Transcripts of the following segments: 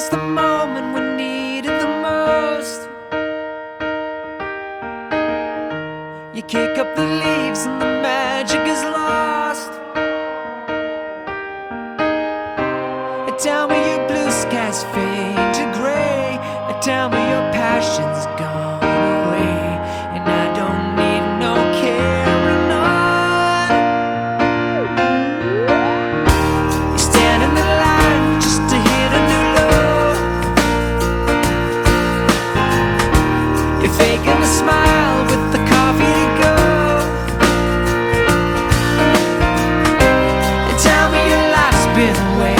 was the moment we needed the most. You kick up the leaves and the magic is lost. A town where your blue skies fade to gray. And tell me your passions You're faking a smile with the coffee. And tell me your life's been way.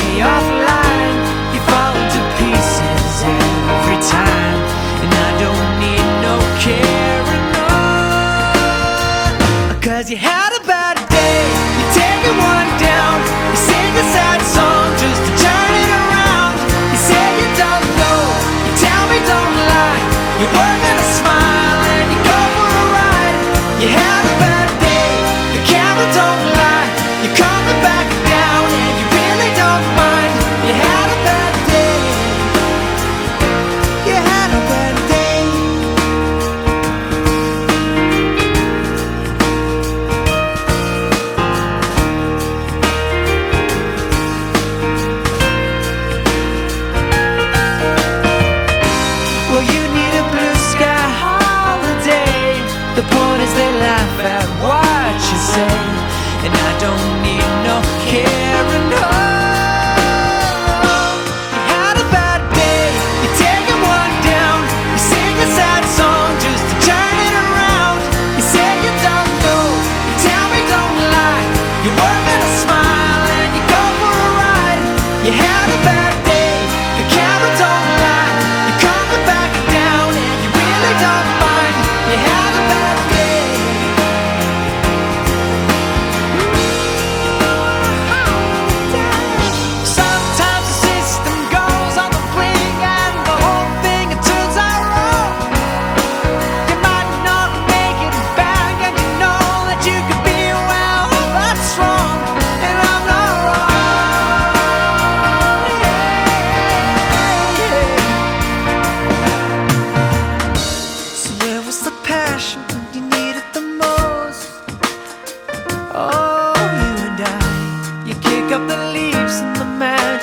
You fall pieces every time. And I don't need no you had a bad day. You down. You sing a sad song just to turn it around. You say you don't know. You tell me don't lie. You work on a smile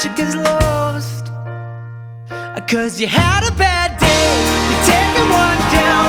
you gets lost. Cause you had a bad day. You're taking one down.